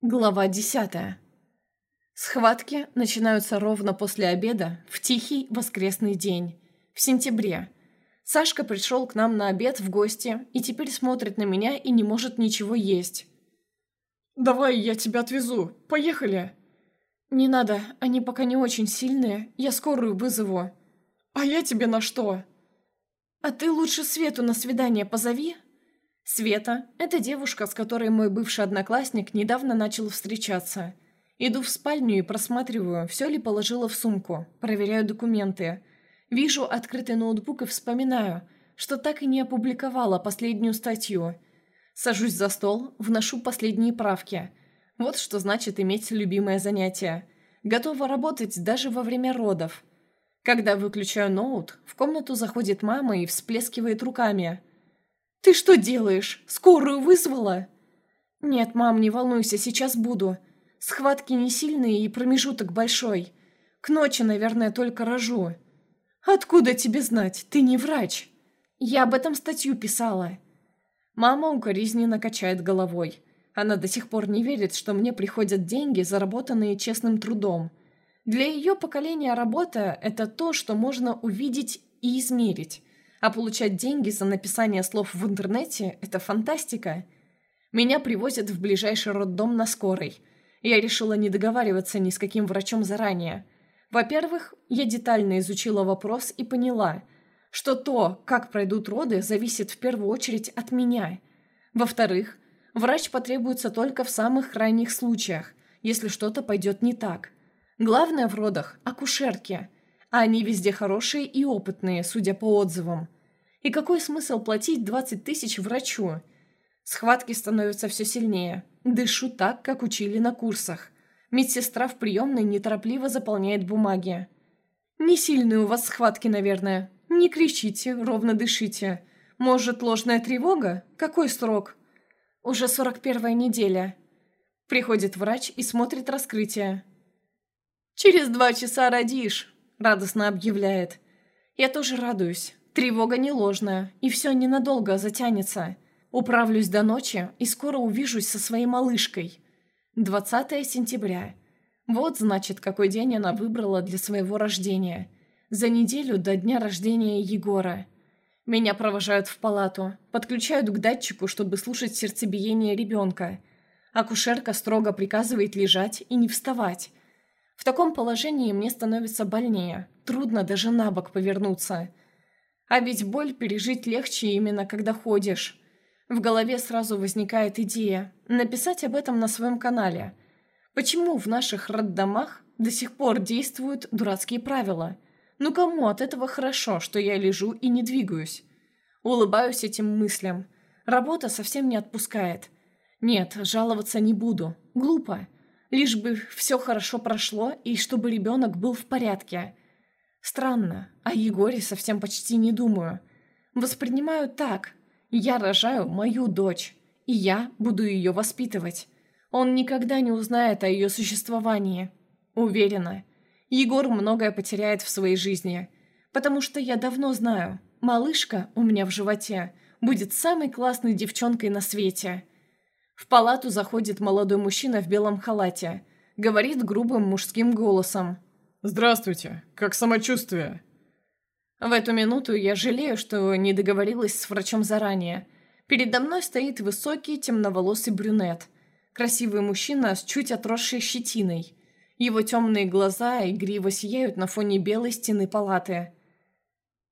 Глава десятая. Схватки начинаются ровно после обеда, в тихий воскресный день, в сентябре. Сашка пришел к нам на обед в гости и теперь смотрит на меня и не может ничего есть. «Давай, я тебя отвезу. Поехали!» «Не надо, они пока не очень сильные, я скорую вызову». «А я тебе на что?» «А ты лучше Свету на свидание позови», Света – это девушка, с которой мой бывший одноклассник недавно начал встречаться. Иду в спальню и просматриваю, все ли положила в сумку, проверяю документы. Вижу открытый ноутбук и вспоминаю, что так и не опубликовала последнюю статью. Сажусь за стол, вношу последние правки. Вот что значит иметь любимое занятие. Готова работать даже во время родов. Когда выключаю ноут, в комнату заходит мама и всплескивает руками – «Ты что делаешь? Скорую вызвала?» «Нет, мам, не волнуйся, сейчас буду. Схватки не сильные и промежуток большой. К ночи, наверное, только рожу». «Откуда тебе знать? Ты не врач». «Я об этом статью писала». Мама укоризненно качает головой. Она до сих пор не верит, что мне приходят деньги, заработанные честным трудом. Для ее поколения работа – это то, что можно увидеть и измерить. А получать деньги за написание слов в интернете – это фантастика. Меня привозят в ближайший роддом на скорой. Я решила не договариваться ни с каким врачом заранее. Во-первых, я детально изучила вопрос и поняла, что то, как пройдут роды, зависит в первую очередь от меня. Во-вторых, врач потребуется только в самых крайних случаях, если что-то пойдет не так. Главное в родах – акушерки – а они везде хорошие и опытные, судя по отзывам. И какой смысл платить 20 тысяч врачу? Схватки становятся все сильнее. Дышу так, как учили на курсах. Медсестра в приемной неторопливо заполняет бумаги. «Не сильные у вас схватки, наверное. Не кричите, ровно дышите. Может, ложная тревога? Какой срок?» «Уже 41-я неделя». Приходит врач и смотрит раскрытие. «Через два часа родишь», — радостно объявляет. «Я тоже радуюсь. Тревога не ложная, и все ненадолго затянется. Управлюсь до ночи и скоро увижусь со своей малышкой. 20 сентября. Вот, значит, какой день она выбрала для своего рождения. За неделю до дня рождения Егора. Меня провожают в палату, подключают к датчику, чтобы слушать сердцебиение ребенка. Акушерка строго приказывает лежать и не вставать, в таком положении мне становится больнее, трудно даже на бок повернуться. А ведь боль пережить легче именно когда ходишь. В голове сразу возникает идея написать об этом на своем канале. Почему в наших роддомах до сих пор действуют дурацкие правила? Ну кому от этого хорошо, что я лежу и не двигаюсь? Улыбаюсь этим мыслям. Работа совсем не отпускает. Нет, жаловаться не буду. Глупо. Лишь бы все хорошо прошло и чтобы ребенок был в порядке. Странно, о Егоре совсем почти не думаю. Воспринимаю так. Я рожаю мою дочь, и я буду ее воспитывать. Он никогда не узнает о ее существовании. Уверена. Егор многое потеряет в своей жизни. Потому что я давно знаю, малышка у меня в животе будет самой классной девчонкой на свете. В палату заходит молодой мужчина в белом халате. Говорит грубым мужским голосом. «Здравствуйте. Как самочувствие?» В эту минуту я жалею, что не договорилась с врачом заранее. Передо мной стоит высокий темноволосый брюнет. Красивый мужчина с чуть отросшей щетиной. Его темные глаза игриво сияют на фоне белой стены палаты.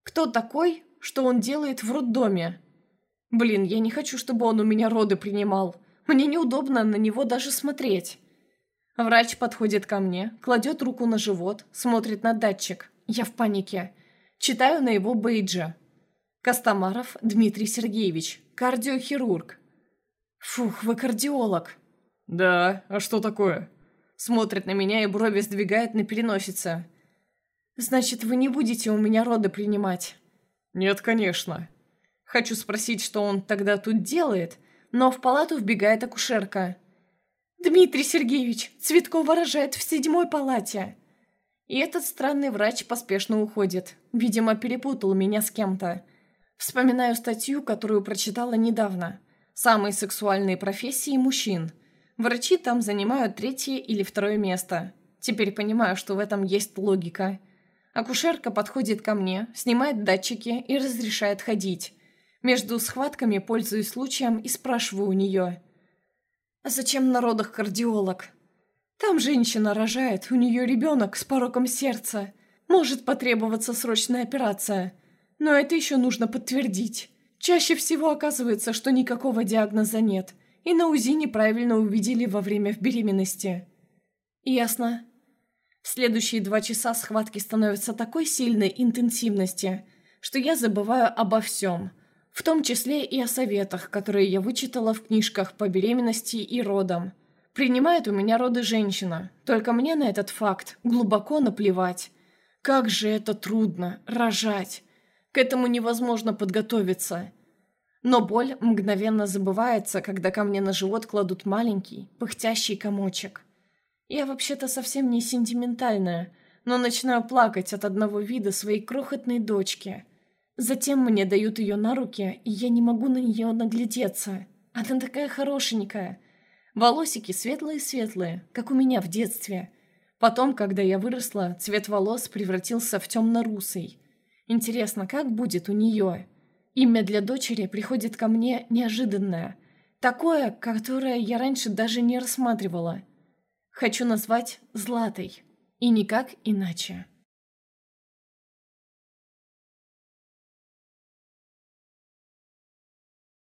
Кто такой? Что он делает в роддоме? Блин, я не хочу, чтобы он у меня роды принимал. Мне неудобно на него даже смотреть. Врач подходит ко мне, кладет руку на живот, смотрит на датчик. Я в панике. Читаю на его бейджа. Костомаров Дмитрий Сергеевич, кардиохирург. Фух, вы кардиолог. Да, а что такое? Смотрит на меня и брови сдвигает на переносице. Значит, вы не будете у меня роды принимать? Нет, конечно. Хочу спросить, что он тогда тут делает, но в палату вбегает акушерка. «Дмитрий Сергеевич, Цветкова рожает в седьмой палате!» И этот странный врач поспешно уходит. Видимо, перепутал меня с кем-то. Вспоминаю статью, которую прочитала недавно. «Самые сексуальные профессии мужчин». Врачи там занимают третье или второе место. Теперь понимаю, что в этом есть логика. Акушерка подходит ко мне, снимает датчики и разрешает ходить. Между схватками пользуюсь случаем и спрашиваю у нее. «А зачем на родах кардиолог?» «Там женщина рожает, у нее ребенок с пороком сердца. Может потребоваться срочная операция. Но это еще нужно подтвердить. Чаще всего оказывается, что никакого диагноза нет, и на УЗИ неправильно увидели во время беременности». «Ясно». Следующие два часа схватки становятся такой сильной интенсивности, что я забываю обо всем – в том числе и о советах, которые я вычитала в книжках по беременности и родам. Принимает у меня роды женщина, только мне на этот факт глубоко наплевать. Как же это трудно – рожать. К этому невозможно подготовиться. Но боль мгновенно забывается, когда ко мне на живот кладут маленький, пыхтящий комочек. Я вообще-то совсем не сентиментальная, но начинаю плакать от одного вида своей крохотной дочки – Затем мне дают ее на руки, и я не могу на нее наглядеться. Она такая хорошенькая. Волосики светлые-светлые, как у меня в детстве. Потом, когда я выросла, цвет волос превратился в темно-русый. Интересно, как будет у нее? Имя для дочери приходит ко мне неожиданное. Такое, которое я раньше даже не рассматривала. Хочу назвать Златой. И никак иначе.